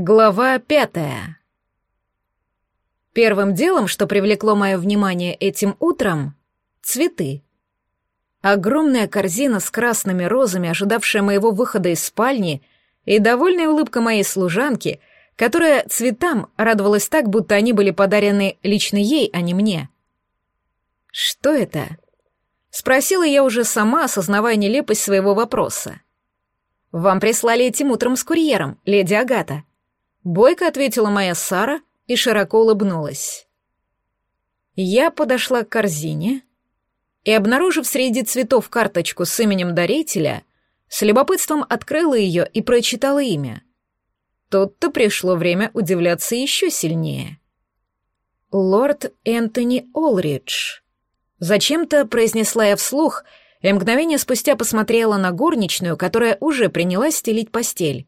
Глава пятая. Первым делом, что привлекло мое внимание этим утром — цветы. Огромная корзина с красными розами, ожидавшая моего выхода из спальни, и довольная улыбка моей служанки, которая цветам радовалась так, будто они были подарены лично ей, а не мне. «Что это?» — спросила я уже сама, осознавая нелепость своего вопроса. «Вам прислали этим утром с курьером, леди Агата», Бойко ответила моя Сара и широко улыбнулась. Я подошла к корзине и, обнаружив среди цветов карточку с именем дарителя, с любопытством открыла ее и прочитала имя. Тут-то пришло время удивляться еще сильнее. «Лорд Энтони Олридж», Зачем-то произнесла я вслух, и мгновение спустя посмотрела на горничную, которая уже принялась стелить постель.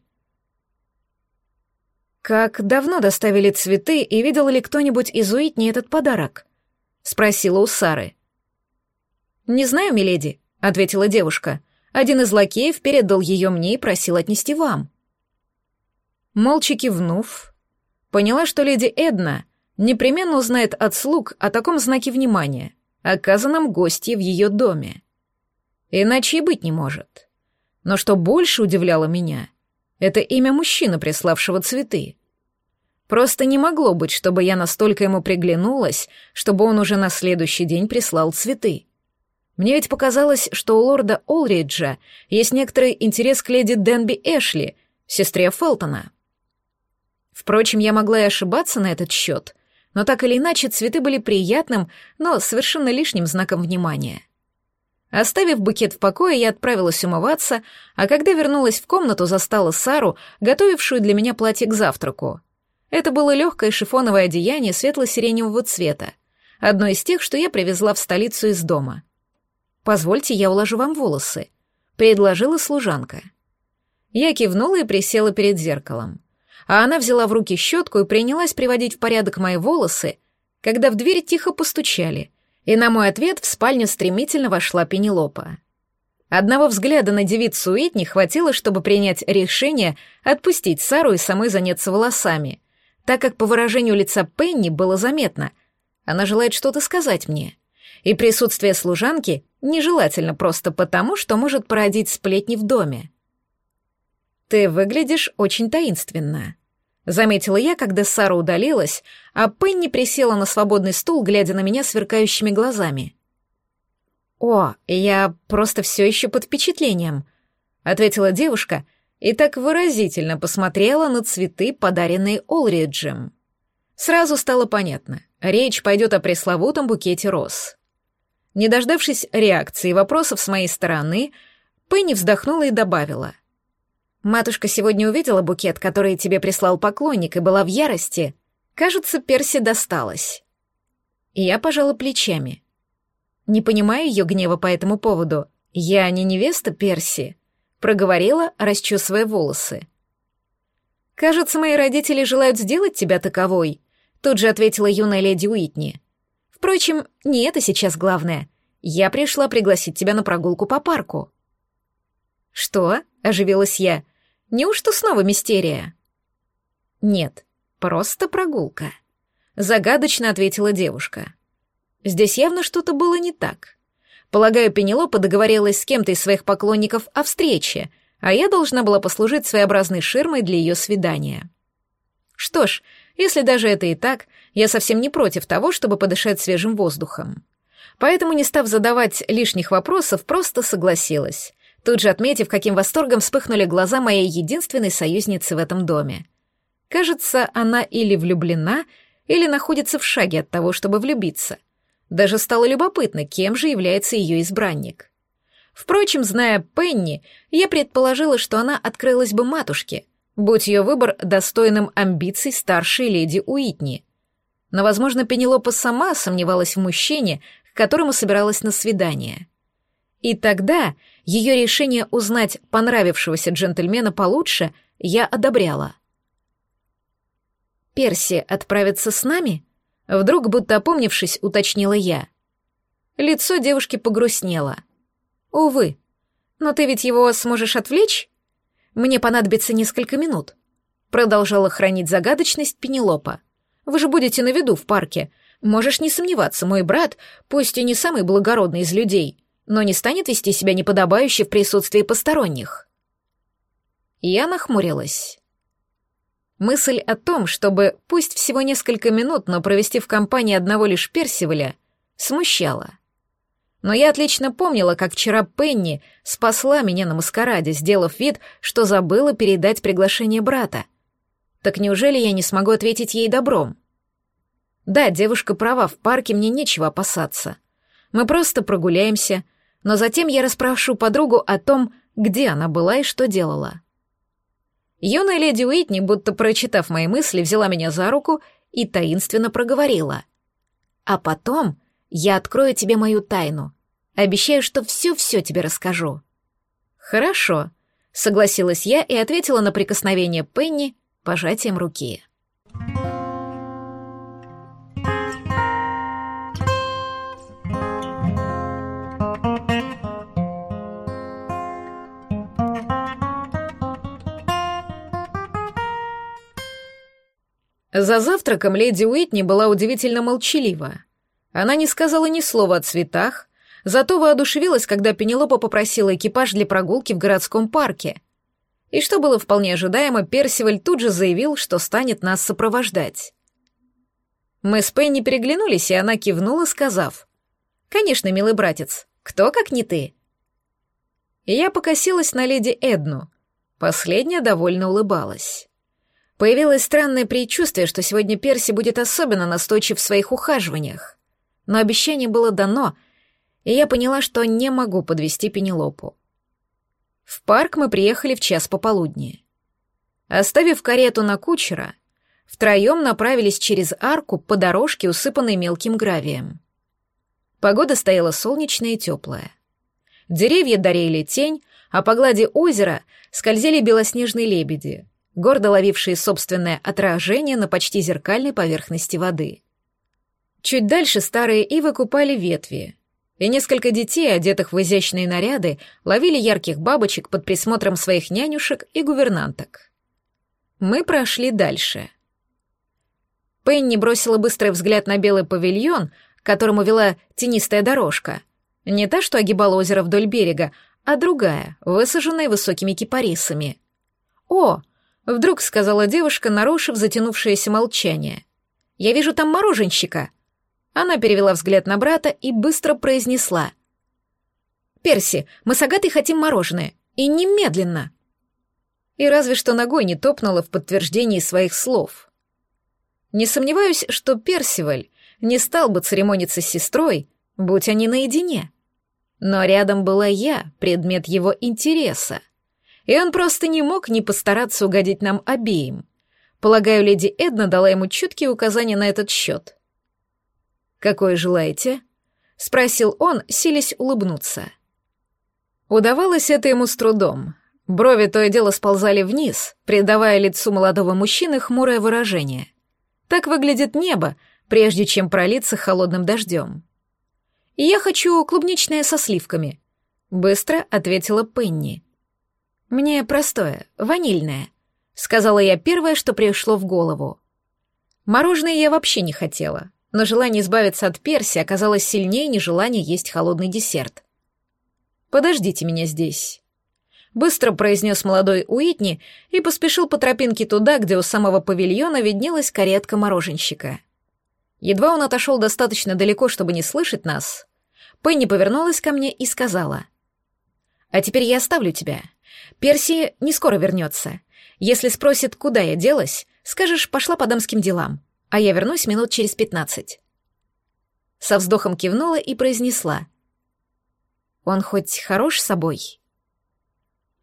«Как давно доставили цветы, и видел ли кто-нибудь из Уитни этот подарок?» — спросила у Сары. «Не знаю, миледи», — ответила девушка. «Один из лакеев передал ее мне и просил отнести вам». Молча кивнув, поняла, что леди Эдна непременно узнает от слуг о таком знаке внимания, оказанном гостье в ее доме. Иначе и быть не может. Но что больше удивляло меня — это имя мужчины, приславшего цветы. Просто не могло быть, чтобы я настолько ему приглянулась, чтобы он уже на следующий день прислал цветы. Мне ведь показалось, что у лорда Олриджа есть некоторый интерес к леди Денби Эшли, сестре Фелтона. Впрочем, я могла и ошибаться на этот счет, но так или иначе цветы были приятным, но совершенно лишним знаком внимания. Оставив букет в покое, я отправилась умываться, а когда вернулась в комнату, застала Сару, готовившую для меня платье к завтраку. Это было легкое шифоновое одеяние светло-сиреневого цвета, одно из тех, что я привезла в столицу из дома. «Позвольте, я уложу вам волосы», — предложила служанка. Я кивнула и присела перед зеркалом. А она взяла в руки щетку и принялась приводить в порядок мои волосы, когда в дверь тихо постучали — и на мой ответ в спальню стремительно вошла Пенелопа. Одного взгляда на девицу Уитни хватило, чтобы принять решение отпустить Сару и самой заняться волосами, так как по выражению лица Пенни было заметно, она желает что-то сказать мне. И присутствие служанки нежелательно просто потому, что может породить сплетни в доме. «Ты выглядишь очень таинственно», Заметила я, когда Сара удалилась, а Пенни присела на свободный стул, глядя на меня сверкающими глазами. «О, я просто все еще под впечатлением», — ответила девушка и так выразительно посмотрела на цветы, подаренные Олриджем. Сразу стало понятно, речь пойдет о пресловутом букете роз. Не дождавшись реакции и вопросов с моей стороны, Пенни вздохнула и добавила. Матушка сегодня увидела букет, который тебе прислал поклонник, и была в ярости. Кажется, Перси досталось. И я пожала плечами. Не понимаю ее гнева по этому поводу. Я не невеста Перси, проговорила, расчесывая волосы. Кажется, мои родители желают сделать тебя таковой, тут же ответила юная леди Уитни. Впрочем, не это сейчас главное. Я пришла пригласить тебя на прогулку по парку. Что? оживилась я. Неужто снова мистерия? Нет, просто прогулка. Загадочно ответила девушка. Здесь явно что-то было не так. Полагаю, Пенелопа договорилась с кем-то из своих поклонников о встрече, а я должна была послужить своеобразной ширмой для ее свидания. Что ж, если даже это и так, я совсем не против того, чтобы подышать свежим воздухом. Поэтому, не став задавать лишних вопросов, просто согласилась тут же отметив, каким восторгом вспыхнули глаза моей единственной союзницы в этом доме. Кажется, она или влюблена, или находится в шаге от того, чтобы влюбиться. Даже стало любопытно, кем же является ее избранник. Впрочем, зная Пенни, я предположила, что она открылась бы матушке, будь ее выбор достойным амбиций старшей леди Уитни. Но, возможно, Пенелопа сама сомневалась в мужчине, к которому собиралась на свидание. И тогда ее решение узнать понравившегося джентльмена получше я одобряла. «Перси отправится с нами?» Вдруг, будто опомнившись, уточнила я. Лицо девушки погрустнело. «Увы. Но ты ведь его сможешь отвлечь? Мне понадобится несколько минут». продолжала хранить загадочность Пенелопа. «Вы же будете на виду в парке. Можешь не сомневаться, мой брат, пусть и не самый благородный из людей, но не станет вести себя неподобающе в присутствии посторонних». Я нахмурилась. Мысль о том, чтобы пусть всего несколько минут, но провести в компании одного лишь Персиваля, смущала. Но я отлично помнила, как вчера Пенни спасла меня на маскараде, сделав вид, что забыла передать приглашение брата. Так неужели я не смогу ответить ей добром? Да, девушка права, в парке мне нечего опасаться. Мы просто прогуляемся, но затем я расспрашиваю подругу о том, где она была и что делала. Юная леди Уитни, будто прочитав мои мысли, взяла меня за руку и таинственно проговорила. «А потом я открою тебе мою тайну. Обещаю, что все-все тебе расскажу». «Хорошо», — согласилась я и ответила на прикосновение Пенни пожатием руки. За завтраком леди Уитни была удивительно молчалива. Она не сказала ни слова о цветах, зато воодушевилась, когда Пенелопа попросила экипаж для прогулки в городском парке. И что было вполне ожидаемо, Персиваль тут же заявил, что станет нас сопровождать. Мы с Пенни переглянулись, и она кивнула, сказав, «Конечно, милый братец, кто как не ты?» И я покосилась на леди Эдну. Последняя довольно улыбалась. Появилось странное предчувствие, что сегодня Перси будет особенно настойчив в своих ухаживаниях. Но обещание было дано, и я поняла, что не могу подвести Пенелопу. В парк мы приехали в час пополудни. Оставив карету на кучера, втроем направились через арку по дорожке, усыпанной мелким гравием. Погода стояла солнечная и теплая. Деревья дарили тень, а по глади озера скользили белоснежные лебеди, гордо ловившие собственное отражение на почти зеркальной поверхности воды. Чуть дальше старые ивы купали ветви, и несколько детей, одетых в изящные наряды, ловили ярких бабочек под присмотром своих нянюшек и гувернанток. Мы прошли дальше. Пенни бросила быстрый взгляд на белый павильон, к которому вела тенистая дорожка. Не та, что огибала озеро вдоль берега, а другая, высаженная высокими кипарисами. «О, Вдруг сказала девушка, нарушив затянувшееся молчание. «Я вижу там мороженщика». Она перевела взгляд на брата и быстро произнесла. «Перси, мы с Агатой хотим мороженое. И немедленно!» И разве что ногой не топнула в подтверждении своих слов. Не сомневаюсь, что Персиваль не стал бы церемониться с сестрой, будь они наедине. Но рядом была я, предмет его интереса и он просто не мог не постараться угодить нам обеим. Полагаю, леди Эдна дала ему чуткие указания на этот счет. «Какое желаете?» — спросил он, силясь улыбнуться. Удавалось это ему с трудом. Брови то и дело сползали вниз, придавая лицу молодого мужчины хмурое выражение. Так выглядит небо, прежде чем пролиться холодным дождем. «И я хочу клубничное со сливками», — быстро ответила Пенни. «Мне простое, ванильное», — сказала я первое, что пришло в голову. Мороженое я вообще не хотела, но желание избавиться от перси оказалось сильнее нежелания есть холодный десерт. «Подождите меня здесь», — быстро произнес молодой Уитни и поспешил по тропинке туда, где у самого павильона виднелась каретка мороженщика. Едва он отошел достаточно далеко, чтобы не слышать нас, Пенни повернулась ко мне и сказала, «А теперь я оставлю тебя. Перси не скоро вернется. Если спросит, куда я делась, скажешь, пошла по дамским делам, а я вернусь минут через пятнадцать. Со вздохом кивнула и произнесла. Он хоть хорош собой?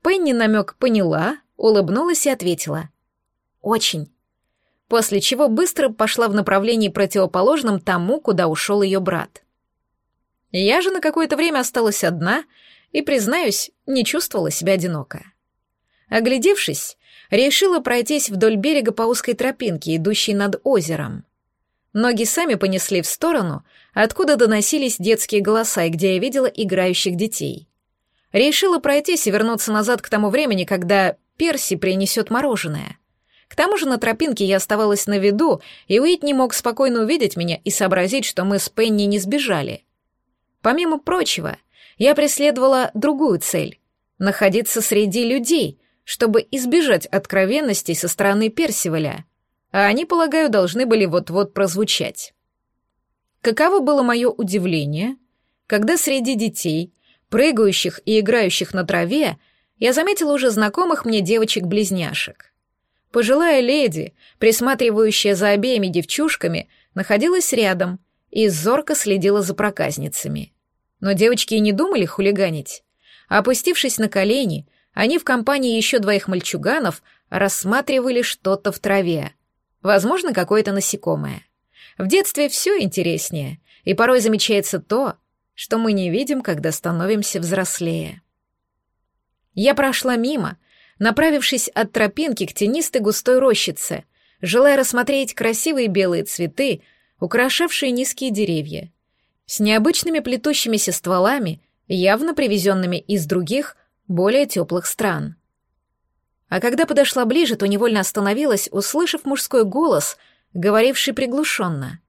Пенни намек поняла, улыбнулась и ответила. Очень. После чего быстро пошла в направлении противоположном тому, куда ушел ее брат. Я же на какое-то время осталась одна — и, признаюсь, не чувствовала себя одиноко. Оглядевшись, решила пройтись вдоль берега по узкой тропинке, идущей над озером. Ноги сами понесли в сторону, откуда доносились детские голоса и где я видела играющих детей. Решила пройтись и вернуться назад к тому времени, когда Перси принесет мороженое. К тому же на тропинке я оставалась на виду, и Уит не мог спокойно увидеть меня и сообразить, что мы с Пенни не сбежали. Помимо прочего, я преследовала другую цель — находиться среди людей, чтобы избежать откровенностей со стороны Персиваля, а они, полагаю, должны были вот-вот прозвучать. Каково было мое удивление, когда среди детей, прыгающих и играющих на траве, я заметила уже знакомых мне девочек-близняшек. Пожилая леди, присматривающая за обеими девчушками, находилась рядом и зорко следила за проказницами. Но девочки и не думали хулиганить. Опустившись на колени, они в компании еще двоих мальчуганов рассматривали что-то в траве. Возможно, какое-то насекомое. В детстве все интереснее, и порой замечается то, что мы не видим, когда становимся взрослее. Я прошла мимо, направившись от тропинки к тенистой густой рощице, желая рассмотреть красивые белые цветы, украшавшие низкие деревья, с необычными плетущимися стволами, явно привезенными из других, более теплых стран. А когда подошла ближе, то невольно остановилась, услышав мужской голос, говоривший приглушенно.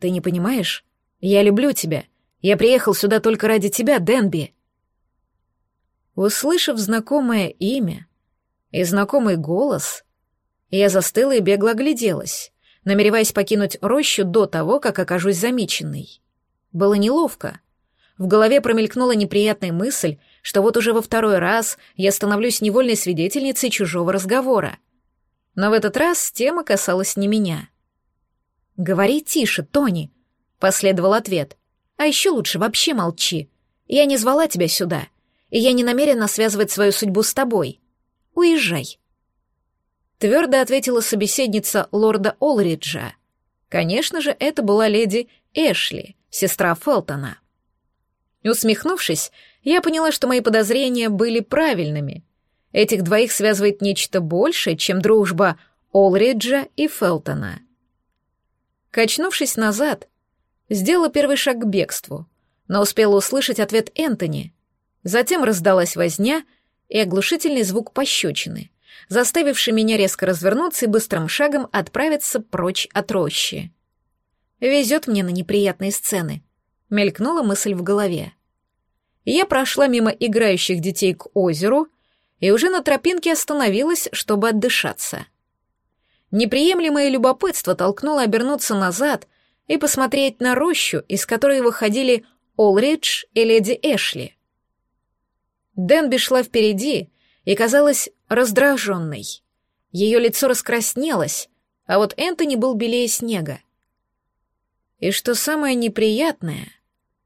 «Ты не понимаешь? Я люблю тебя. Я приехал сюда только ради тебя, Денби». Услышав знакомое имя и знакомый голос, я застыла и бегло огляделась, намереваясь покинуть рощу до того, как окажусь замеченной. Было неловко. В голове промелькнула неприятная мысль, что вот уже во второй раз я становлюсь невольной свидетельницей чужого разговора. Но в этот раз тема касалась не меня. «Говори тише, Тони», — последовал ответ. «А еще лучше вообще молчи. Я не звала тебя сюда и я не намерена связывать свою судьбу с тобой. Уезжай». Твердо ответила собеседница лорда Олриджа. Конечно же, это была леди Эшли, сестра Фелтона. Усмехнувшись, я поняла, что мои подозрения были правильными. Этих двоих связывает нечто большее, чем дружба Олриджа и Фелтона. Качнувшись назад, сделала первый шаг к бегству, но успела услышать ответ Энтони. Затем раздалась возня и оглушительный звук пощечины, заставивший меня резко развернуться и быстрым шагом отправиться прочь от рощи. «Везет мне на неприятные сцены», — мелькнула мысль в голове. Я прошла мимо играющих детей к озеру и уже на тропинке остановилась, чтобы отдышаться. Неприемлемое любопытство толкнуло обернуться назад и посмотреть на рощу, из которой выходили Олридж и леди Эшли — Дэнби шла впереди и казалась раздраженной. Ее лицо раскраснелось, а вот Энтони был белее снега. И что самое неприятное,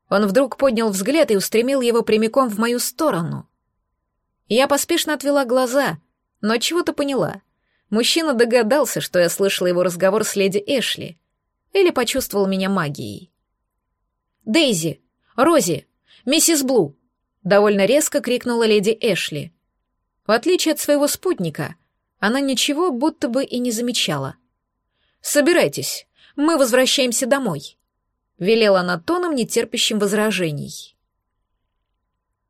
он вдруг поднял взгляд и устремил его прямиком в мою сторону. Я поспешно отвела глаза, но чего-то поняла. Мужчина догадался, что я слышала его разговор с леди Эшли, или почувствовал меня магией. «Дейзи! Рози! Миссис Блу! довольно резко крикнула леди Эшли. В отличие от своего спутника, она ничего будто бы и не замечала. «Собирайтесь, мы возвращаемся домой», — велела она тоном, нетерпящим возражений.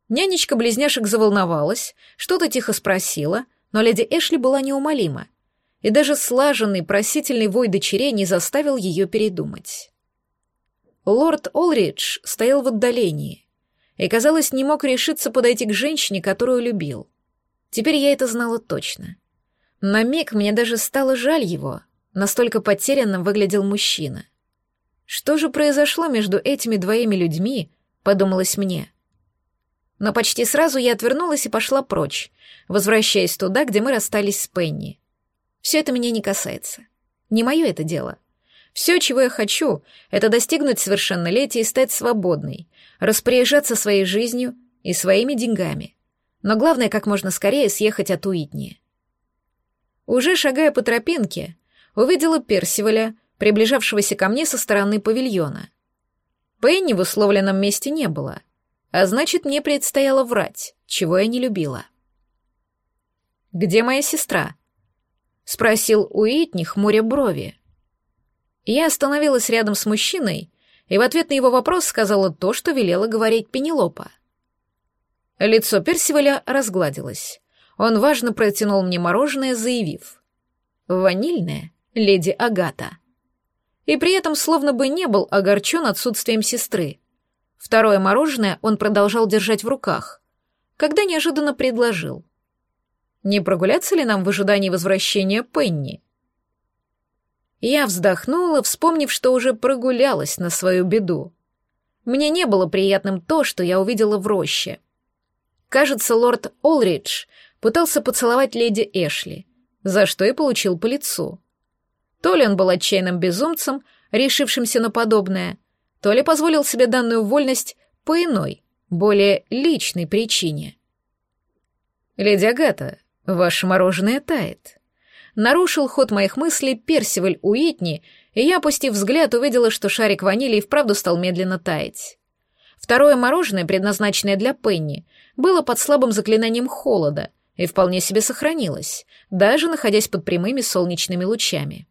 Нянечка близняшек заволновалась, что-то тихо спросила, но леди Эшли была неумолима, и даже слаженный просительный вой дочерей не заставил ее передумать. Лорд Олридж стоял в отдалении, и, казалось, не мог решиться подойти к женщине, которую любил. Теперь я это знала точно. На миг мне даже стало жаль его, настолько потерянным выглядел мужчина. Что же произошло между этими двоими людьми, подумалось мне. Но почти сразу я отвернулась и пошла прочь, возвращаясь туда, где мы расстались с Пенни. Все это меня не касается. Не мое это дело. Все, чего я хочу, это достигнуть совершеннолетия и стать свободной, распоряжаться своей жизнью и своими деньгами. Но главное, как можно скорее съехать от Уитни. Уже шагая по тропинке, увидела Персиваля, приближавшегося ко мне со стороны павильона. Пенни в условленном месте не было, а значит, мне предстояло врать, чего я не любила. «Где моя сестра?» — спросил Уитни, хмуря брови. Я остановилась рядом с мужчиной и в ответ на его вопрос сказала то, что велела говорить Пенелопа. Лицо Персиваля разгладилось. Он важно протянул мне мороженое, заявив. ванильная леди Агата. И при этом словно бы не был огорчен отсутствием сестры. Второе мороженое он продолжал держать в руках, когда неожиданно предложил. «Не прогуляться ли нам в ожидании возвращения Пенни?» Я вздохнула, вспомнив, что уже прогулялась на свою беду. Мне не было приятным то, что я увидела в роще. Кажется, лорд Олридж пытался поцеловать леди Эшли, за что и получил по лицу. То ли он был отчаянным безумцем, решившимся на подобное, то ли позволил себе данную вольность по иной, более личной причине. «Леди Агата, ваше мороженое тает». Нарушил ход моих мыслей Персиваль Уитни, и я, опустив взгляд, увидела, что шарик ванили и вправду стал медленно таять. Второе мороженое, предназначенное для Пенни, было под слабым заклинанием холода и вполне себе сохранилось, даже находясь под прямыми солнечными лучами.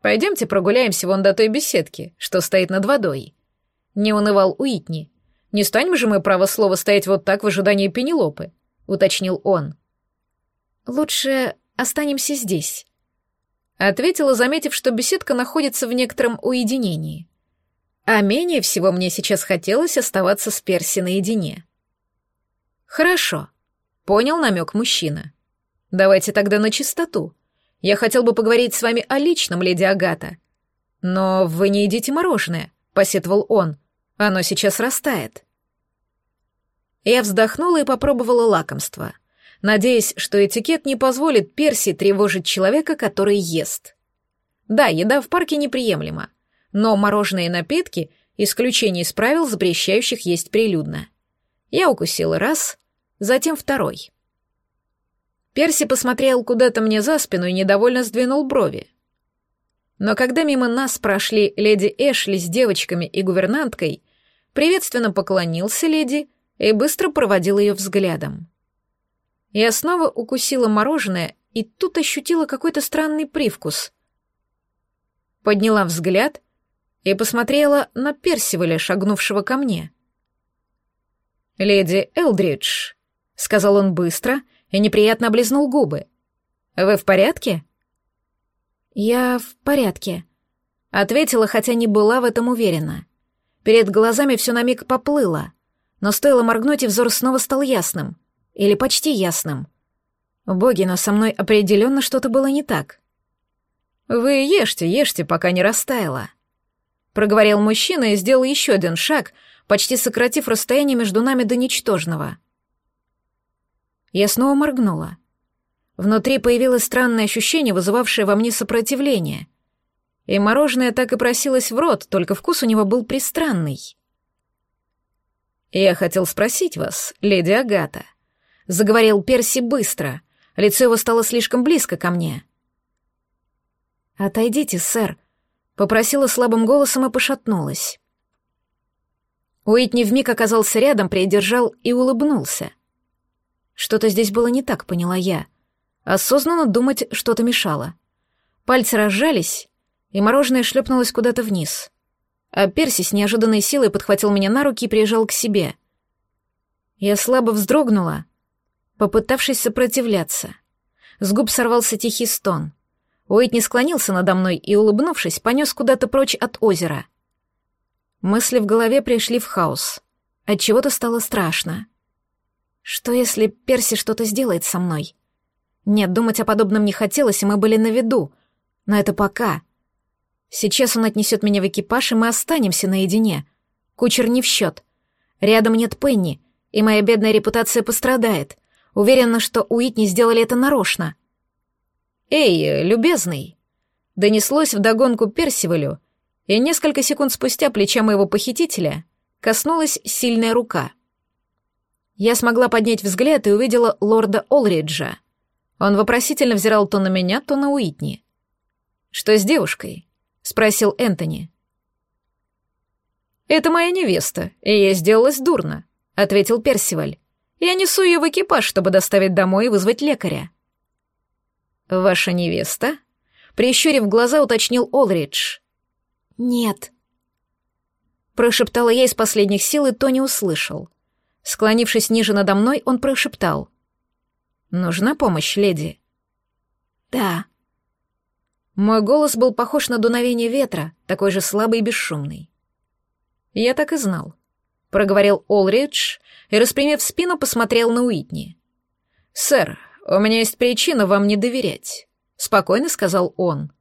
«Пойдемте прогуляемся вон до той беседки, что стоит над водой», — не унывал Уитни. «Не станем же мы, право слова, стоять вот так в ожидании Пенелопы», — уточнил он. «Лучше останемся здесь», — ответила, заметив, что беседка находится в некотором уединении. А менее всего мне сейчас хотелось оставаться с Перси наедине. «Хорошо», — понял намек мужчина. «Давайте тогда на чистоту. Я хотел бы поговорить с вами о личном, леди Агата. Но вы не едите мороженое», — посетовал он. «Оно сейчас растает». Я вздохнула и попробовала лакомство, надеясь, что этикет не позволит Перси тревожить человека, который ест. Да, еда в парке неприемлема, но мороженые напитки — исключение из правил, запрещающих есть прилюдно. Я укусила раз, затем второй. Перси посмотрел куда-то мне за спину и недовольно сдвинул брови. Но когда мимо нас прошли леди Эшли с девочками и гувернанткой, приветственно поклонился леди и быстро проводил ее взглядом. Я снова укусила мороженое и тут ощутила какой-то странный привкус. Подняла взгляд и посмотрела на Персиваля, шагнувшего ко мне. «Леди Элдридж», — сказал он быстро и неприятно облизнул губы. «Вы в порядке?» «Я в порядке», — ответила, хотя не была в этом уверена. Перед глазами все на миг поплыло, но стоило моргнуть, и взор снова стал ясным. Или почти ясным. Боги, но со мной определенно что-то было не так. «Вы ешьте, ешьте, пока не растаяло», — проговорил мужчина и сделал еще один шаг, почти сократив расстояние между нами до ничтожного. Я снова моргнула. Внутри появилось странное ощущение, вызывавшее во мне сопротивление. И мороженое так и просилось в рот, только вкус у него был пристранный. «Я хотел спросить вас, леди Агата», — заговорил Перси быстро. Лицо его стало слишком близко ко мне. «Отойдите, сэр», — попросила слабым голосом и пошатнулась. Уитни вмиг оказался рядом, придержал и улыбнулся. Что-то здесь было не так, поняла я. Осознанно думать что-то мешало. Пальцы разжались, и мороженое шлепнулось куда-то вниз. А Перси с неожиданной силой подхватил меня на руки и прижал к себе. Я слабо вздрогнула, попытавшись сопротивляться. С губ сорвался тихий стон. Уитни склонился надо мной и, улыбнувшись, понес куда-то прочь от озера. Мысли в голове пришли в хаос. От чего то стало страшно. Что если Перси что-то сделает со мной? Нет, думать о подобном не хотелось, и мы были на виду. Но это пока. Сейчас он отнесет меня в экипаж, и мы останемся наедине. Кучер не в счет. Рядом нет Пенни, и моя бедная репутация пострадает. Уверена, что Уитни сделали это нарочно. «Эй, любезный!» Донеслось вдогонку Персивалю, и несколько секунд спустя плеча моего похитителя коснулась сильная рука. Я смогла поднять взгляд и увидела лорда Олриджа. Он вопросительно взирал то на меня, то на Уитни. «Что с девушкой?» — спросил Энтони. «Это моя невеста, и я сделалась дурно», — ответил Персиваль. «Я несу ее в экипаж, чтобы доставить домой и вызвать лекаря». «Ваша невеста?» Прищурив глаза, уточнил Олридж. «Нет». Прошептала я из последних сил, и Тони услышал. Склонившись ниже надо мной, он прошептал. «Нужна помощь, леди?» «Да», Мой голос был похож на дуновение ветра, такой же слабый и бесшумный. Я так и знал. Проговорил Олридж и, распрямив спину, посмотрел на Уитни. «Сэр, у меня есть причина вам не доверять», — спокойно сказал он.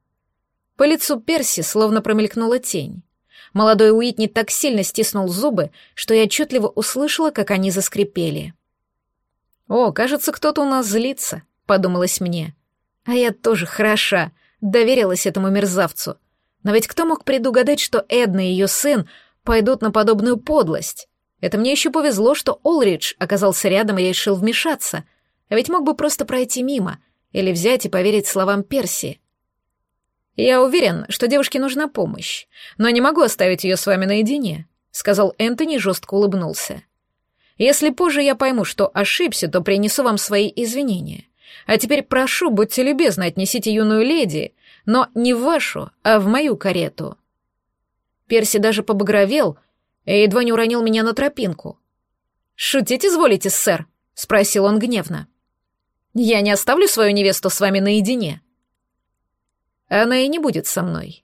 По лицу Перси словно промелькнула тень. Молодой Уитни так сильно стиснул зубы, что я отчетливо услышала, как они заскрипели. «О, кажется, кто-то у нас злится», — подумалось мне. А я тоже хороша, доверилась этому мерзавцу. Но ведь кто мог предугадать, что Эдна и ее сын пойдут на подобную подлость? Это мне еще повезло, что Олридж оказался рядом и решил вмешаться. А ведь мог бы просто пройти мимо или взять и поверить словам Перси. «Я уверен, что девушке нужна помощь, но не могу оставить ее с вами наедине», — сказал Энтони и жестко улыбнулся. «Если позже я пойму, что ошибся, то принесу вам свои извинения. А теперь прошу, будьте любезны, отнесите юную леди, но не в вашу, а в мою карету». Перси даже побагровел и едва не уронил меня на тропинку. «Шутить изволите, сэр?» — спросил он гневно. «Я не оставлю свою невесту с вами наедине». Она и не будет со мной.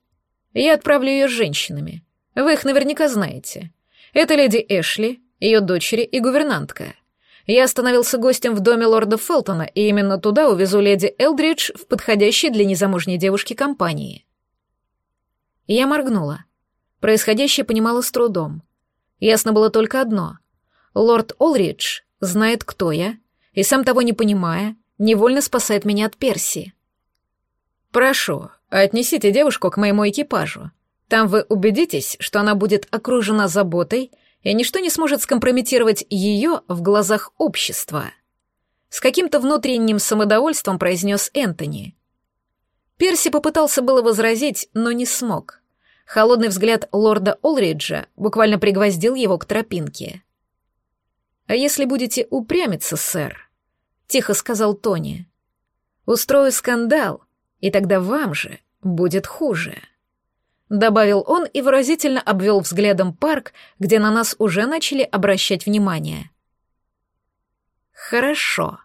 Я отправлю ее с женщинами. Вы их наверняка знаете. Это леди Эшли, ее дочери и гувернантка. Я остановился гостем в доме лорда Фелтона, и именно туда увезу леди Элдридж в подходящей для незамужней девушки компании. Я моргнула. Происходящее понимала с трудом. Ясно было только одно. Лорд Олридж знает, кто я, и сам того не понимая, невольно спасает меня от Персии. «Прошу, отнесите девушку к моему экипажу. Там вы убедитесь, что она будет окружена заботой, и ничто не сможет скомпрометировать ее в глазах общества». С каким-то внутренним самодовольством произнес Энтони. Перси попытался было возразить, но не смог. Холодный взгляд лорда Олриджа буквально пригвоздил его к тропинке. «А если будете упрямиться, сэр?» — тихо сказал Тони. «Устрою скандал, и тогда вам же будет хуже. Добавил он и выразительно обвел взглядом парк, где на нас уже начали обращать внимание. Хорошо.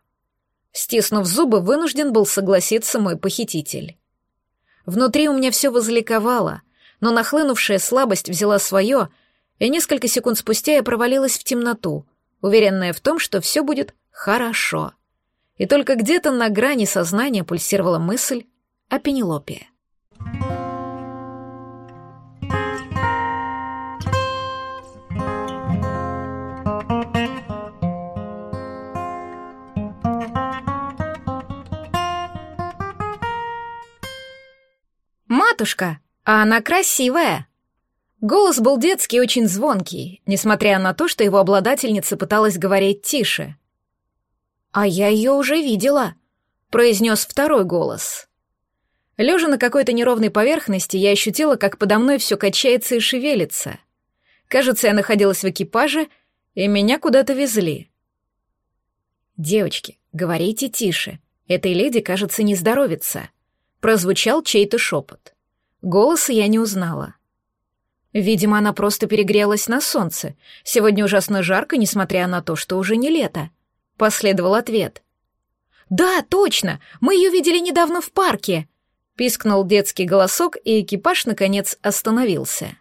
Стиснув зубы, вынужден был согласиться мой похититель. Внутри у меня все возликовало, но нахлынувшая слабость взяла свое, и несколько секунд спустя я провалилась в темноту, уверенная в том, что все будет хорошо. И только где-то на грани сознания пульсировала мысль о Пенелопе. «Матушка, а она красивая!» Голос был детский очень звонкий, несмотря на то, что его обладательница пыталась говорить тише. «А я ее уже видела», — произнес второй голос. Лежа на какой-то неровной поверхности, я ощутила, как подо мной все качается и шевелится. Кажется, я находилась в экипаже, и меня куда-то везли. «Девочки, говорите тише. Этой леди, кажется, не здоровится», — прозвучал чей-то шепот. Голоса я не узнала. Видимо, она просто перегрелась на солнце. Сегодня ужасно жарко, несмотря на то, что уже не лето. Последовал ответ. «Да, точно! Мы ее видели недавно в парке!» Пискнул детский голосок, и экипаж, наконец, остановился.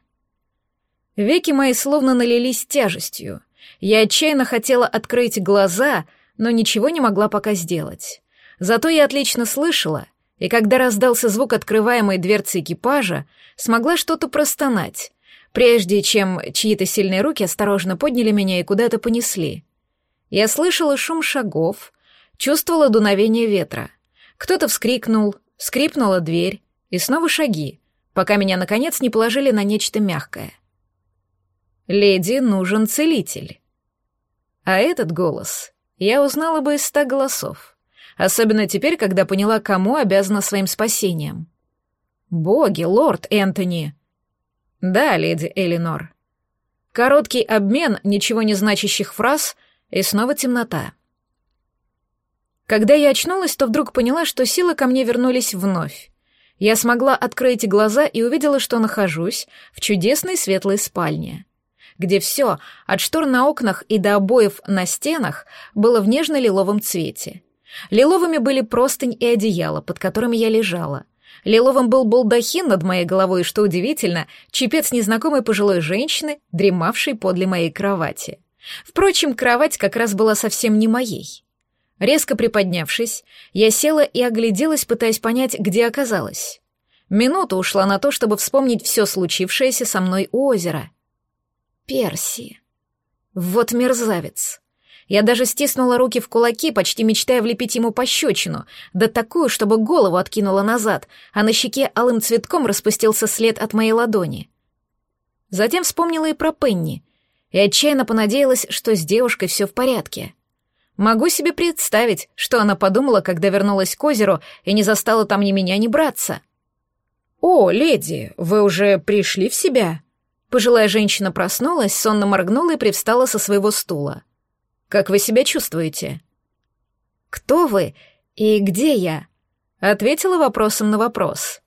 Веки мои словно налились тяжестью. Я отчаянно хотела открыть глаза, но ничего не могла пока сделать. Зато я отлично слышала, и когда раздался звук открываемой дверцы экипажа, смогла что-то простонать, прежде чем чьи-то сильные руки осторожно подняли меня и куда-то понесли. Я слышала шум шагов, чувствовала дуновение ветра. Кто-то вскрикнул, Скрипнула дверь, и снова шаги, пока меня, наконец, не положили на нечто мягкое. «Леди, нужен целитель». А этот голос я узнала бы из ста голосов, особенно теперь, когда поняла, кому обязана своим спасением. «Боги, лорд Энтони!» «Да, леди Элинор». Короткий обмен ничего не значащих фраз, и снова темнота. Когда я очнулась, то вдруг поняла, что силы ко мне вернулись вновь. Я смогла открыть глаза и увидела, что нахожусь в чудесной светлой спальне, где все, от штор на окнах и до обоев на стенах, было в нежно-лиловом цвете. Лиловыми были простынь и одеяло, под которыми я лежала, Лиловым был балдахин над моей головой, и, что удивительно, чепец незнакомой пожилой женщины, дремавшей подле моей кровати. Впрочем, кровать как раз была совсем не моей. Резко приподнявшись, я села и огляделась, пытаясь понять, где оказалась. Минута ушла на то, чтобы вспомнить все случившееся со мной у озера. Перси. Вот мерзавец. Я даже стиснула руки в кулаки, почти мечтая влепить ему пощечину, да такую, чтобы голову откинула назад, а на щеке алым цветком распустился след от моей ладони. Затем вспомнила и про Пенни, и отчаянно понадеялась, что с девушкой все в порядке. Могу себе представить, что она подумала, когда вернулась к озеру и не застала там ни меня, ни братца. «О, леди, вы уже пришли в себя?» Пожилая женщина проснулась, сонно моргнула и привстала со своего стула. Как вы себя чувствуете?» «Кто вы и где я?» Ответила вопросом на вопрос.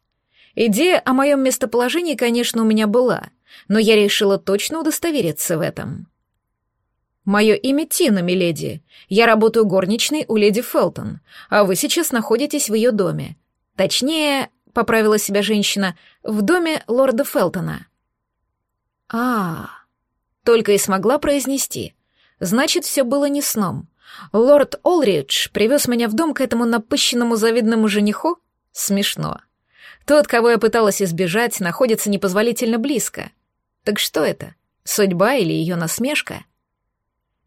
Идея о моем местоположении, конечно, у меня была, но я решила точно удостовериться в этом. «Мое имя Тина, миледи. Я работаю горничной у леди Фелтон, а вы сейчас находитесь в ее доме. Точнее, — поправила себя женщина, — в доме лорда Фелтона». «А, -а — только и смогла произнести — Значит, все было не сном. Лорд Олридж привез меня в дом к этому напыщенному завидному жениху? Смешно. Тот, кого я пыталась избежать, находится непозволительно близко. Так что это? Судьба или ее насмешка?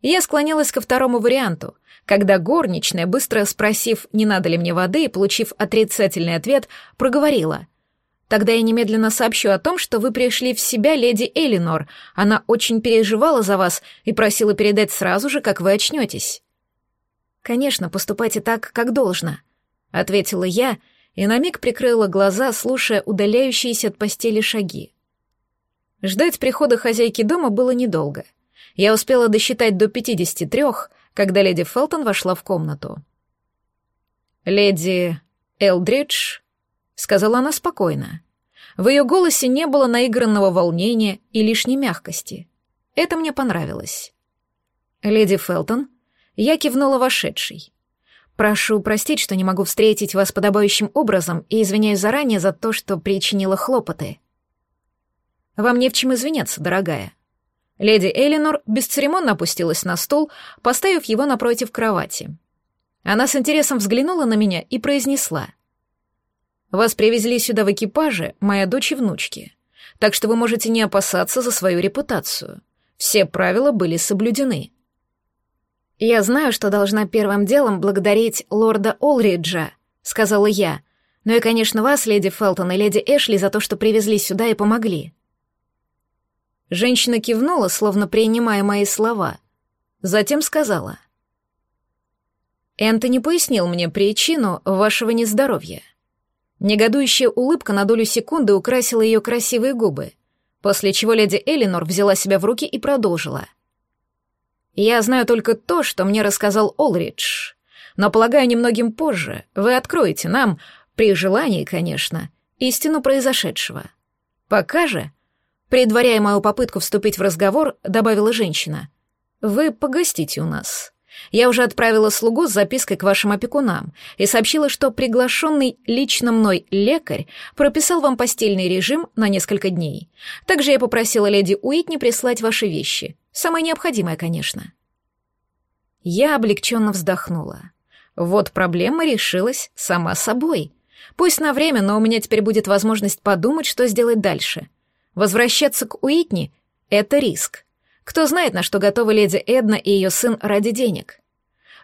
Я склонялась ко второму варианту, когда горничная, быстро спросив, не надо ли мне воды, и получив отрицательный ответ, проговорила. Тогда я немедленно сообщу о том, что вы пришли в себя, леди Элинор. Она очень переживала за вас и просила передать сразу же, как вы очнетесь». «Конечно, поступайте так, как должно», — ответила я и на миг прикрыла глаза, слушая удаляющиеся от постели шаги. Ждать прихода хозяйки дома было недолго. Я успела досчитать до пятидесяти трех, когда леди Фелтон вошла в комнату. «Леди Элдридж», — сказала она спокойно. В ее голосе не было наигранного волнения и лишней мягкости. Это мне понравилось. «Леди Фелтон?» Я кивнула вошедшей. «Прошу простить, что не могу встретить вас подобающим образом и извиняюсь заранее за то, что причинила хлопоты». «Вам не в чем извиняться, дорогая». Леди Элинор бесцеремонно опустилась на стул, поставив его напротив кровати. Она с интересом взглянула на меня и произнесла — вас привезли сюда в экипаже моя дочь и внучки, так что вы можете не опасаться за свою репутацию. Все правила были соблюдены. Я знаю, что должна первым делом благодарить лорда Олриджа, сказала я. Ну и, конечно, вас, леди Фелтон и леди Эшли, за то, что привезли сюда и помогли. Женщина кивнула, словно принимая мои слова. Затем сказала. «Энтони пояснил мне причину вашего нездоровья. Негодующая улыбка на долю секунды украсила ее красивые губы, после чего леди Элинор взяла себя в руки и продолжила. «Я знаю только то, что мне рассказал Олридж, но, полагаю, немногим позже вы откроете нам, при желании, конечно, истину произошедшего. Пока же, предваряя мою попытку вступить в разговор, добавила женщина, вы погостите у нас». Я уже отправила слугу с запиской к вашим опекунам и сообщила, что приглашенный лично мной лекарь прописал вам постельный режим на несколько дней. Также я попросила леди Уитни прислать ваши вещи. Самое необходимое, конечно. Я облегченно вздохнула. Вот проблема решилась сама собой. Пусть на время, но у меня теперь будет возможность подумать, что сделать дальше. Возвращаться к Уитни — это риск. Кто знает, на что готова леди Эдна и ее сын ради денег.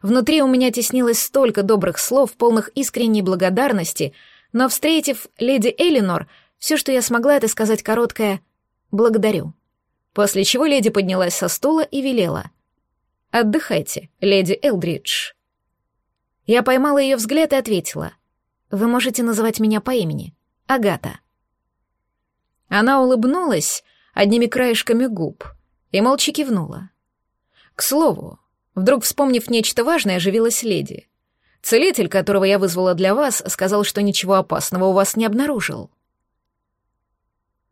Внутри у меня теснилось столько добрых слов, полных искренней благодарности, но, встретив леди Элинор, все, что я смогла, это сказать короткое «благодарю». После чего леди поднялась со стула и велела. «Отдыхайте, леди Элдридж». Я поймала ее взгляд и ответила. «Вы можете называть меня по имени. Агата». Она улыбнулась одними краешками губ — и молча кивнула. К слову, вдруг вспомнив нечто важное, оживилась леди. Целитель, которого я вызвала для вас, сказал, что ничего опасного у вас не обнаружил.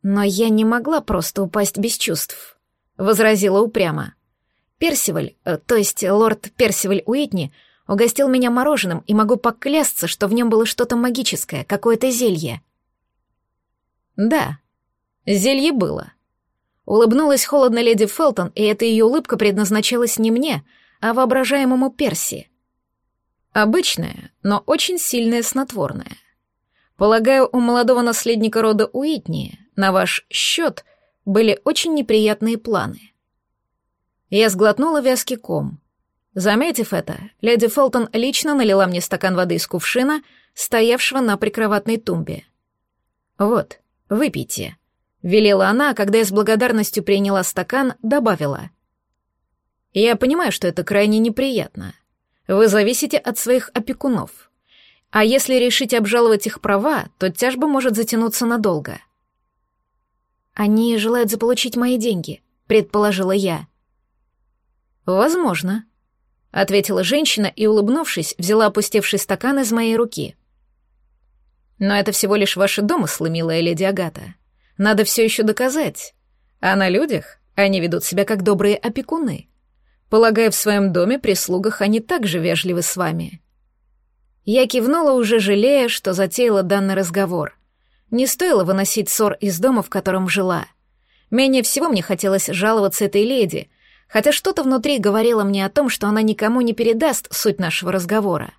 Но я не могла просто упасть без чувств, возразила упрямо. Персиваль, э, то есть лорд Персиваль Уитни, Угостил меня мороженым, и могу поклясться, что в нем было что-то магическое, какое-то зелье. Да, зелье было. Улыбнулась холодно леди Фелтон, и эта ее улыбка предназначалась не мне, а воображаемому Перси. Обычное, но очень сильное снотворное. Полагаю, у молодого наследника рода Уитни на ваш счет были очень неприятные планы. Я сглотнула вязкий ком. Заметив это, леди Фелтон лично налила мне стакан воды из кувшина, стоявшего на прикроватной тумбе. «Вот, выпейте», — велела она, когда я с благодарностью приняла стакан, добавила. «Я понимаю, что это крайне неприятно. Вы зависите от своих опекунов. А если решить обжаловать их права, то тяжба может затянуться надолго». «Они желают заполучить мои деньги», — предположила я. «Возможно», — ответила женщина и, улыбнувшись, взяла опустевший стакан из моей руки. «Но это всего лишь ваши домыслы, милая леди Агата. Надо все еще доказать. А на людях они ведут себя как добрые опекуны. Полагаю, в своем доме при слугах они также вежливы с вами». Я кивнула, уже жалея, что затеяла данный разговор. Не стоило выносить ссор из дома, в котором жила. Менее всего мне хотелось жаловаться этой леди — хотя что-то внутри говорило мне о том, что она никому не передаст суть нашего разговора.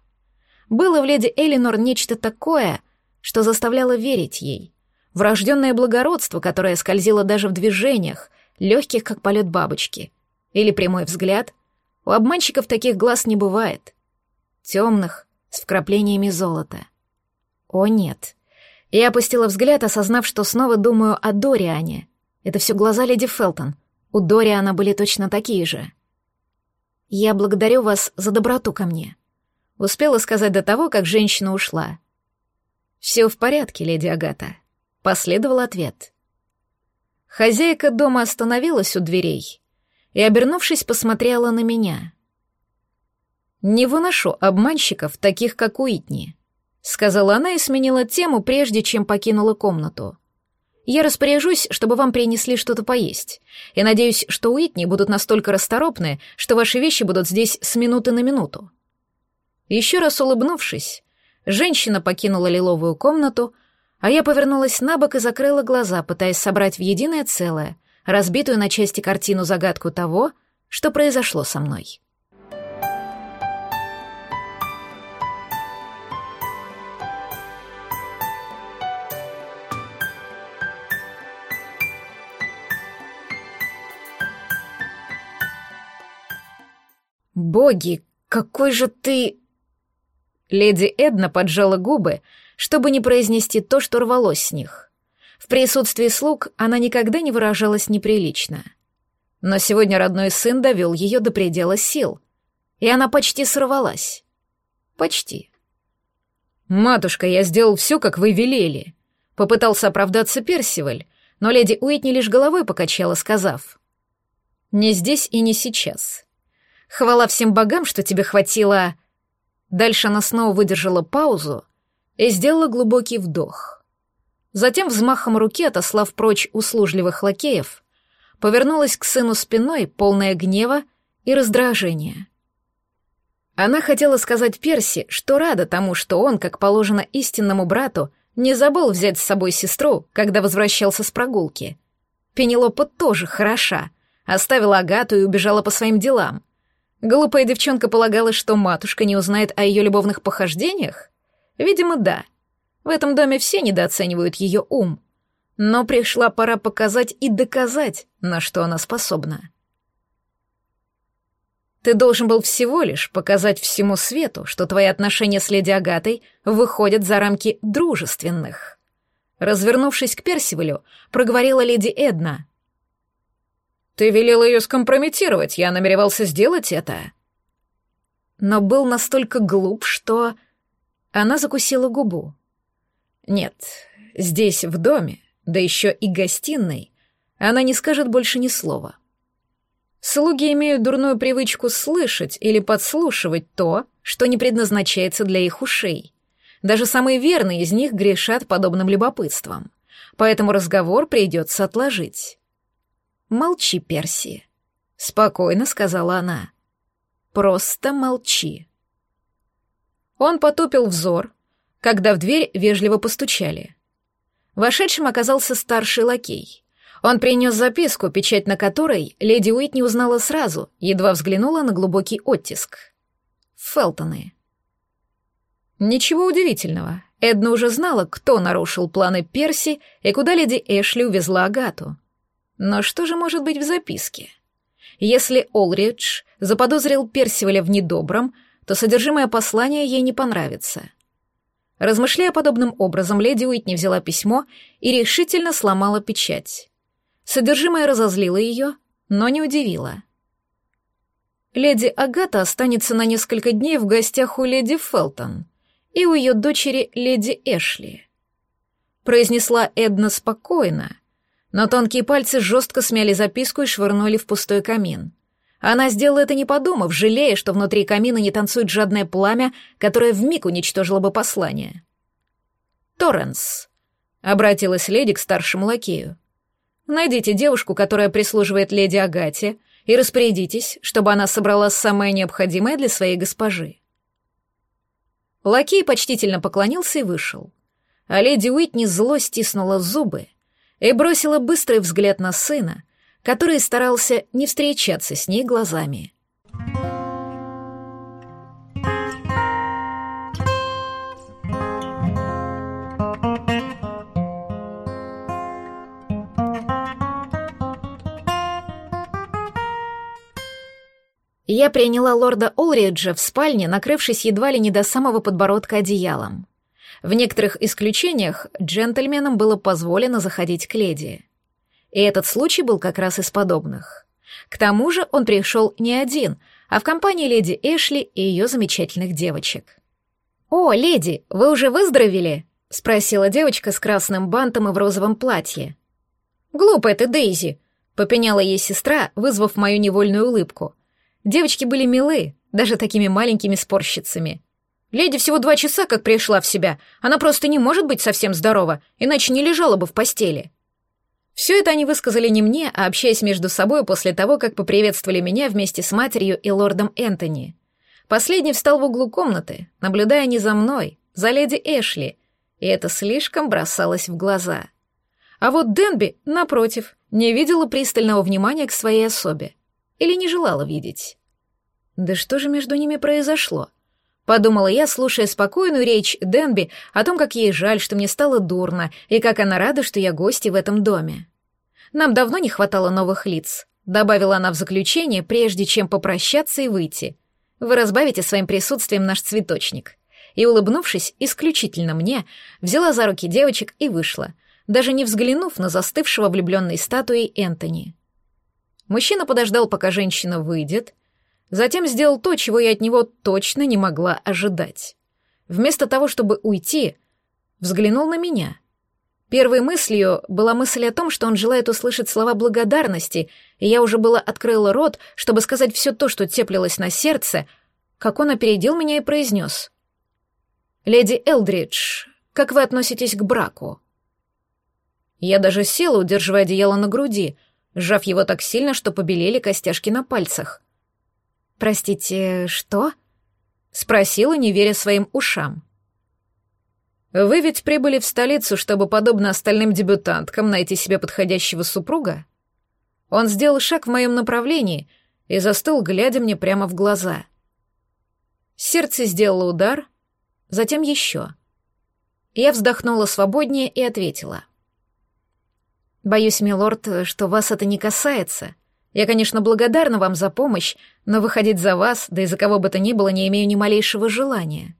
Было в леди Элинор нечто такое, что заставляло верить ей. Врожденное благородство, которое скользило даже в движениях, легких, как полет бабочки. Или прямой взгляд. У обманщиков таких глаз не бывает. Темных, с вкраплениями золота. О, нет. Я опустила взгляд, осознав, что снова думаю о Дориане. Это все глаза леди Фелтон — у Дориана были точно такие же. «Я благодарю вас за доброту ко мне», — успела сказать до того, как женщина ушла. «Все в порядке, леди Агата», — последовал ответ. Хозяйка дома остановилась у дверей и, обернувшись, посмотрела на меня. «Не выношу обманщиков, таких как Уитни», — сказала она и сменила тему, прежде чем покинула комнату. Я распоряжусь, чтобы вам принесли что-то поесть. И надеюсь, что Уитни будут настолько расторопны, что ваши вещи будут здесь с минуты на минуту». Еще раз улыбнувшись, женщина покинула лиловую комнату, а я повернулась на бок и закрыла глаза, пытаясь собрать в единое целое, разбитую на части картину-загадку того, что произошло со мной. «Боги, какой же ты...» Леди Эдна поджала губы, чтобы не произнести то, что рвалось с них. В присутствии слуг она никогда не выражалась неприлично. Но сегодня родной сын довел ее до предела сил, и она почти сорвалась. Почти. «Матушка, я сделал все, как вы велели», — попытался оправдаться Персиваль, но леди Уитни лишь головой покачала, сказав. «Не здесь и не сейчас. Хвала всем богам, что тебе хватило...» Дальше она снова выдержала паузу и сделала глубокий вдох. Затем взмахом руки, отослав прочь услужливых лакеев, повернулась к сыну спиной, полная гнева и раздражения. Она хотела сказать Перси, что рада тому, что он, как положено истинному брату, не забыл взять с собой сестру, когда возвращался с прогулки. Пенелопа тоже хороша, оставила Агату и убежала по своим делам. Глупая девчонка полагала, что матушка не узнает о ее любовных похождениях? Видимо, да. В этом доме все недооценивают ее ум. Но пришла пора показать и доказать, на что она способна. Ты должен был всего лишь показать всему свету, что твои отношения с леди Агатой выходят за рамки дружественных. Развернувшись к Персивалю, проговорила леди Эдна, ты велела ее скомпрометировать, я намеревался сделать это. Но был настолько глуп, что... Она закусила губу. Нет, здесь, в доме, да еще и гостиной, она не скажет больше ни слова. Слуги имеют дурную привычку слышать или подслушивать то, что не предназначается для их ушей. Даже самые верные из них грешат подобным любопытством. Поэтому разговор придется отложить. «Молчи, Перси», — спокойно сказала она. «Просто молчи». Он потупил взор, когда в дверь вежливо постучали. Вошедшим оказался старший лакей. Он принес записку, печать на которой леди Уитни узнала сразу, едва взглянула на глубокий оттиск. Фелтоны. Ничего удивительного. Эдна уже знала, кто нарушил планы Перси и куда леди Эшли увезла Агату. Но что же может быть в записке? Если Олридж заподозрил Персиваля в недобром, то содержимое послания ей не понравится. Размышляя подобным образом, леди Уитни взяла письмо и решительно сломала печать. Содержимое разозлило ее, но не удивило. Леди Агата останется на несколько дней в гостях у леди Фелтон и у ее дочери леди Эшли. Произнесла Эдна спокойно, но тонкие пальцы жестко смяли записку и швырнули в пустой камин. Она сделала это не подумав, жалея, что внутри камина не танцует жадное пламя, которое вмиг уничтожило бы послание. «Торренс», — обратилась леди к старшему лакею, — «найдите девушку, которая прислуживает леди Агате, и распорядитесь, чтобы она собрала самое необходимое для своей госпожи». Лакей почтительно поклонился и вышел, а леди Уитни зло стиснула зубы и бросила быстрый взгляд на сына, который старался не встречаться с ней глазами. Я приняла лорда Олриджа в спальне, накрывшись едва ли не до самого подбородка одеялом. В некоторых исключениях джентльменам было позволено заходить к леди. И этот случай был как раз из подобных. К тому же он пришел не один, а в компании леди Эшли и ее замечательных девочек. «О, леди, вы уже выздоровели?» — спросила девочка с красным бантом и в розовом платье. «Глупая ты, Дейзи!» — попеняла ей сестра, вызвав мою невольную улыбку. Девочки были милы, даже такими маленькими спорщицами. Леди всего два часа как пришла в себя, она просто не может быть совсем здорова, иначе не лежала бы в постели. Все это они высказали не мне, а общаясь между собой после того, как поприветствовали меня вместе с матерью и лордом Энтони. Последний встал в углу комнаты, наблюдая не за мной, за леди Эшли, и это слишком бросалось в глаза. А вот Денби, напротив, не видела пристального внимания к своей особе. Или не желала видеть. Да что же между ними произошло? Подумала я, слушая спокойную речь Денби о том, как ей жаль, что мне стало дурно, и как она рада, что я гости в этом доме. Нам давно не хватало новых лиц, добавила она в заключение, прежде чем попрощаться и выйти. Вы разбавите своим присутствием наш цветочник. И, улыбнувшись исключительно мне, взяла за руки девочек и вышла, даже не взглянув на застывшего влюбленной статуей Энтони. Мужчина подождал, пока женщина выйдет, Затем сделал то, чего я от него точно не могла ожидать. Вместо того, чтобы уйти, взглянул на меня. Первой мыслью была мысль о том, что он желает услышать слова благодарности, и я уже было открыла рот, чтобы сказать все то, что теплилось на сердце, как он опередил меня и произнес. «Леди Элдридж, как вы относитесь к браку?» Я даже села, удерживая одеяло на груди, сжав его так сильно, что побелели костяшки на пальцах. «Простите, что?» — спросила, не веря своим ушам. «Вы ведь прибыли в столицу, чтобы, подобно остальным дебютанткам, найти себе подходящего супруга?» Он сделал шаг в моем направлении и застыл, глядя мне прямо в глаза. Сердце сделало удар, затем еще. Я вздохнула свободнее и ответила. «Боюсь, милорд, что вас это не касается. Я, конечно, благодарна вам за помощь, но выходить за вас, да и за кого бы то ни было, не имею ни малейшего желания.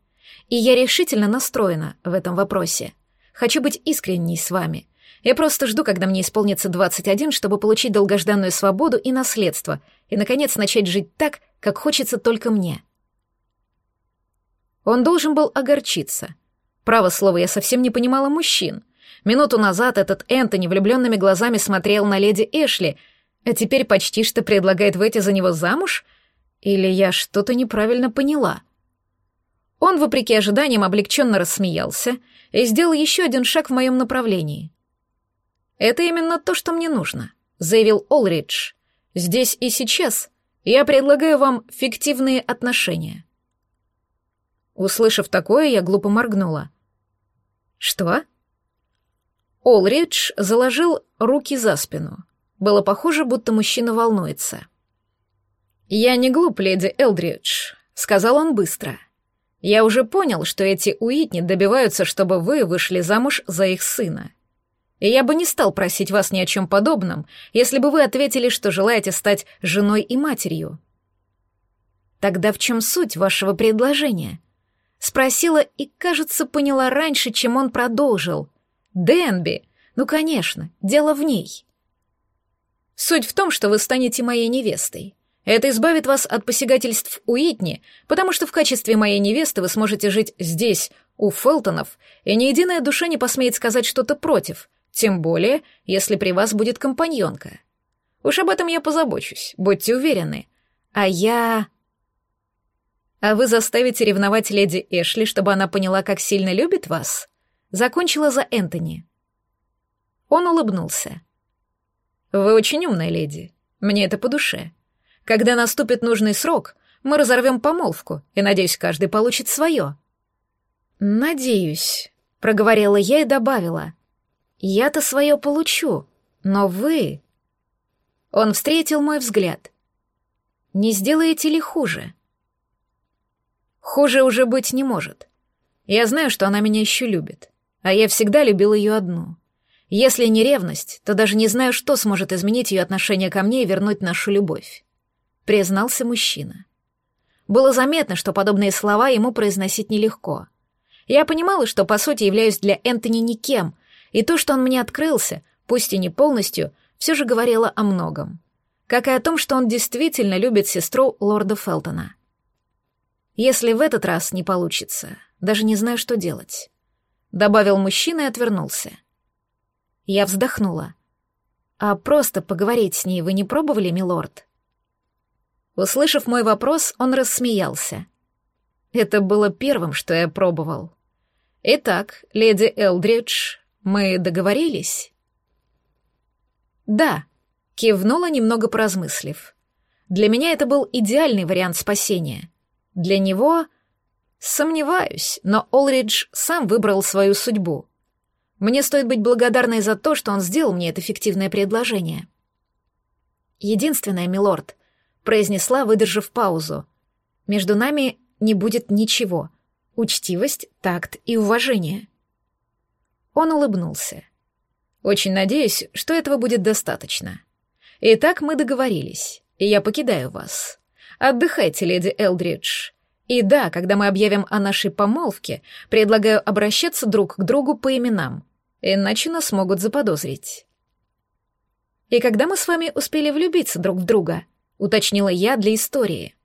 И я решительно настроена в этом вопросе. Хочу быть искренней с вами. Я просто жду, когда мне исполнится 21, чтобы получить долгожданную свободу и наследство, и, наконец, начать жить так, как хочется только мне. Он должен был огорчиться. Право слово, я совсем не понимала мужчин. Минуту назад этот Энтони влюбленными глазами смотрел на леди Эшли — а теперь почти что предлагает выйти за него замуж? Или я что-то неправильно поняла? Он, вопреки ожиданиям, облегченно рассмеялся и сделал еще один шаг в моем направлении. «Это именно то, что мне нужно», — заявил Олридж. «Здесь и сейчас я предлагаю вам фиктивные отношения». Услышав такое, я глупо моргнула. «Что?» Олридж заложил руки за спину. Было похоже, будто мужчина волнуется. «Я не глуп, леди Элдридж», — сказал он быстро. «Я уже понял, что эти Уитни добиваются, чтобы вы вышли замуж за их сына. И я бы не стал просить вас ни о чем подобном, если бы вы ответили, что желаете стать женой и матерью». «Тогда в чем суть вашего предложения?» Спросила и, кажется, поняла раньше, чем он продолжил. «Денби! Ну, конечно, дело в ней». «Суть в том, что вы станете моей невестой. Это избавит вас от посягательств Уитни, потому что в качестве моей невесты вы сможете жить здесь, у Фелтонов, и ни единая душа не посмеет сказать что-то против, тем более, если при вас будет компаньонка. Уж об этом я позабочусь, будьте уверены. А я... А вы заставите ревновать леди Эшли, чтобы она поняла, как сильно любит вас? Закончила за Энтони. Он улыбнулся. Вы очень умная леди. Мне это по душе. Когда наступит нужный срок, мы разорвем помолвку, и, надеюсь, каждый получит свое. Надеюсь, проговорила я и добавила. Я-то свое получу, но вы... Он встретил мой взгляд. Не сделаете ли хуже? Хуже уже быть не может. Я знаю, что она меня еще любит, а я всегда любил ее одну. Если не ревность, то даже не знаю, что сможет изменить ее отношение ко мне и вернуть нашу любовь. Признался мужчина. Было заметно, что подобные слова ему произносить нелегко. Я понимала, что по сути являюсь для Энтони никем, и то, что он мне открылся, пусть и не полностью, все же говорило о многом. Как и о том, что он действительно любит сестру лорда Фелтона. Если в этот раз не получится, даже не знаю, что делать. Добавил мужчина и отвернулся. Я вздохнула. А просто поговорить с ней вы не пробовали, милорд? Услышав мой вопрос, он рассмеялся. Это было первым, что я пробовал. Итак, леди Элдридж, мы договорились? Да, кивнула, немного поразмыслив. Для меня это был идеальный вариант спасения. Для него... Сомневаюсь, но Олридж сам выбрал свою судьбу. Мне стоит быть благодарной за то, что он сделал мне это фиктивное предложение. Единственное, милорд, произнесла, выдержав паузу. Между нами не будет ничего. Учтивость, такт и уважение. Он улыбнулся. Очень надеюсь, что этого будет достаточно. Итак, мы договорились, и я покидаю вас. Отдыхайте, леди Элдридж. И да, когда мы объявим о нашей помолвке, предлагаю обращаться друг к другу по именам, иначе нас могут заподозрить. И когда мы с вами успели влюбиться друг в друга, уточнила я для истории.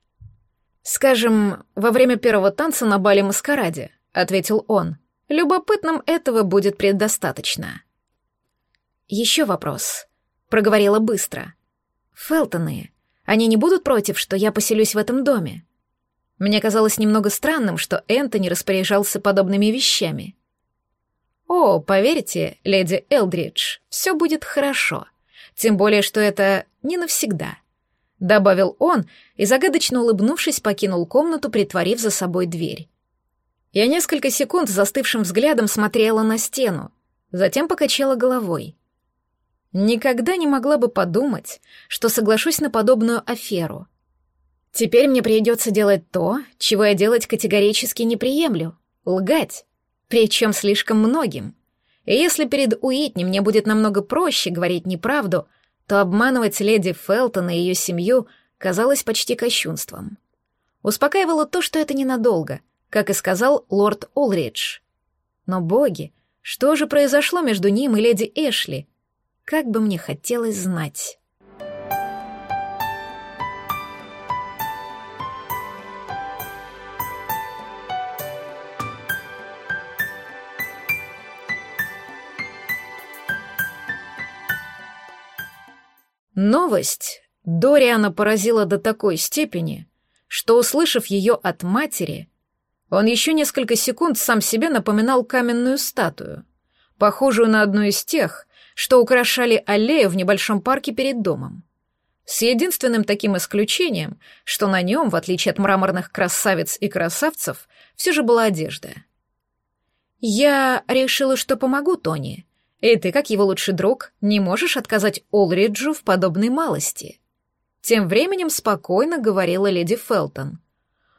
Скажем, во время первого танца на бале маскараде, ответил он. Любопытным этого будет предостаточно. Еще вопрос, проговорила быстро. Фелтоны они не будут против, что я поселюсь в этом доме? Мне казалось немного странным, что Энтони распоряжался подобными вещами. О, поверьте, леди Элдридж, все будет хорошо. Тем более, что это не навсегда. Добавил он и, загадочно улыбнувшись, покинул комнату, притворив за собой дверь. Я несколько секунд застывшим взглядом смотрела на стену, затем покачала головой. Никогда не могла бы подумать, что соглашусь на подобную аферу. Теперь мне придется делать то, чего я делать категорически не приемлю — лгать, причем слишком многим. И если перед Уитни мне будет намного проще говорить неправду, то обманывать леди Фелтон и ее семью казалось почти кощунством. Успокаивало то, что это ненадолго, как и сказал лорд Олридж. Но боги, что же произошло между ним и леди Эшли — как бы мне хотелось знать. Новость Дориана поразила до такой степени, что, услышав ее от матери, он еще несколько секунд сам себе напоминал каменную статую, похожую на одну из тех, что украшали аллею в небольшом парке перед домом. с единственным таким исключением, что на нем, в отличие от мраморных красавиц и красавцев, все же была одежда. «Я решила, что помогу Тони, и ты, как его лучший друг, не можешь отказать Олриджу в подобной малости». Тем временем спокойно говорила леди Фелтон.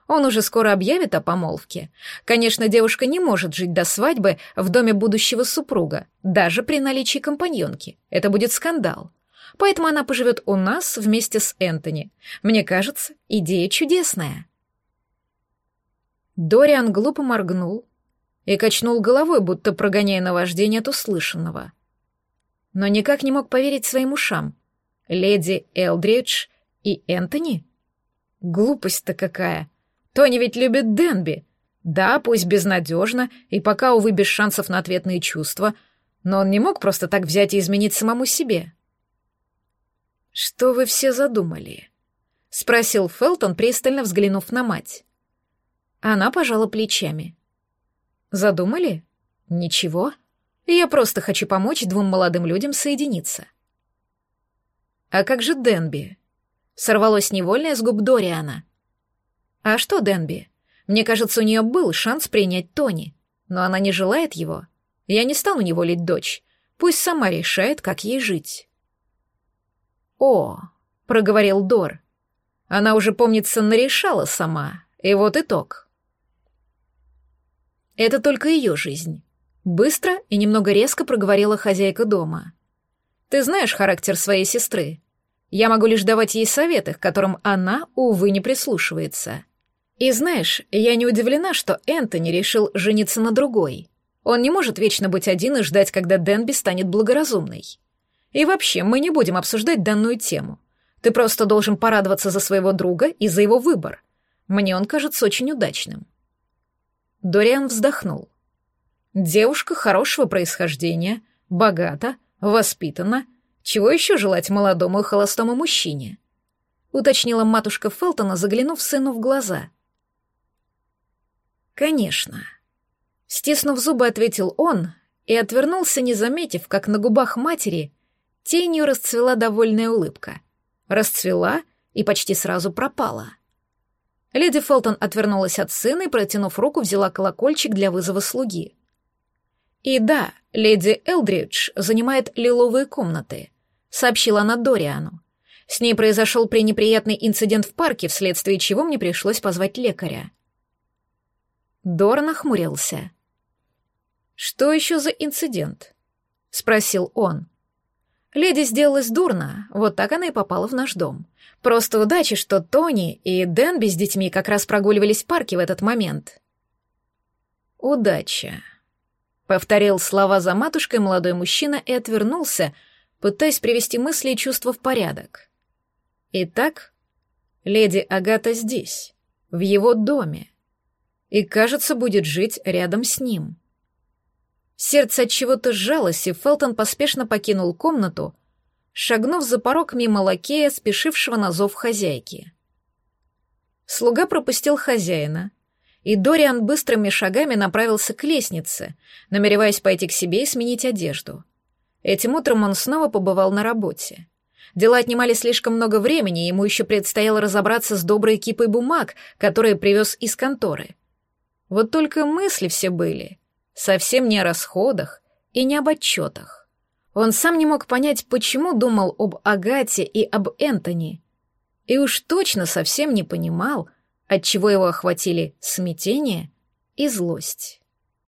Он уже скоро объявит о помолвке. Конечно, девушка не может жить до свадьбы в доме будущего супруга, даже при наличии компаньонки. Это будет скандал поэтому она поживет у нас вместе с Энтони. Мне кажется, идея чудесная». Дориан глупо моргнул и качнул головой, будто прогоняя наваждение от услышанного. Но никак не мог поверить своим ушам. Леди Элдридж и Энтони? Глупость-то какая! Тони ведь любит Денби. Да, пусть безнадежно, и пока, увы, без шансов на ответные чувства, но он не мог просто так взять и изменить самому себе. «Что вы все задумали?» — спросил Фелтон, пристально взглянув на мать. Она пожала плечами. «Задумали? Ничего. Я просто хочу помочь двум молодым людям соединиться». «А как же Денби?» — сорвалось невольное с губ Дориана. «А что Денби? Мне кажется, у нее был шанс принять Тони, но она не желает его. Я не стану неволить дочь. Пусть сама решает, как ей жить». «О», — проговорил Дор, — «она уже, помнится, нарешала сама, и вот итог». «Это только ее жизнь», — быстро и немного резко проговорила хозяйка дома. «Ты знаешь характер своей сестры. Я могу лишь давать ей советы, к которым она, увы, не прислушивается. И знаешь, я не удивлена, что Энтони решил жениться на другой. Он не может вечно быть один и ждать, когда Денби станет благоразумной. И вообще, мы не будем обсуждать данную тему. Ты просто должен порадоваться за своего друга и за его выбор. Мне он кажется очень удачным». Дориан вздохнул. «Девушка хорошего происхождения, богата, воспитана. Чего еще желать молодому и холостому мужчине?» уточнила матушка Фелтона, заглянув сыну в глаза. «Конечно». Стиснув зубы, ответил он и отвернулся, не заметив, как на губах матери Тенью расцвела довольная улыбка. Расцвела и почти сразу пропала. Леди Фелтон отвернулась от сына и, протянув руку, взяла колокольчик для вызова слуги. «И да, леди Элдридж занимает лиловые комнаты», — сообщила она Дориану. «С ней произошел пренеприятный инцидент в парке, вследствие чего мне пришлось позвать лекаря». Дор нахмурился. «Что еще за инцидент?» — спросил он. Леди сделалась дурно, вот так она и попала в наш дом. Просто удача, что Тони и Дэнби с детьми как раз прогуливались в парке в этот момент. «Удача», — повторил слова за матушкой молодой мужчина и отвернулся, пытаясь привести мысли и чувства в порядок. Итак, леди Агата здесь, в его доме, и, кажется, будет жить рядом с ним. Сердце от чего-то сжалось, и Фелтон поспешно покинул комнату, шагнув за порог мимо лакея, спешившего на зов хозяйки. Слуга пропустил хозяина, и Дориан быстрыми шагами направился к лестнице, намереваясь пойти к себе и сменить одежду. Этим утром он снова побывал на работе. Дела отнимали слишком много времени, ему еще предстояло разобраться с доброй кипой бумаг, которые привез из конторы. Вот только мысли все были — совсем не о расходах и не об отчетах. Он сам не мог понять, почему думал об Агате и об Энтони, и уж точно совсем не понимал, отчего его охватили смятение и злость.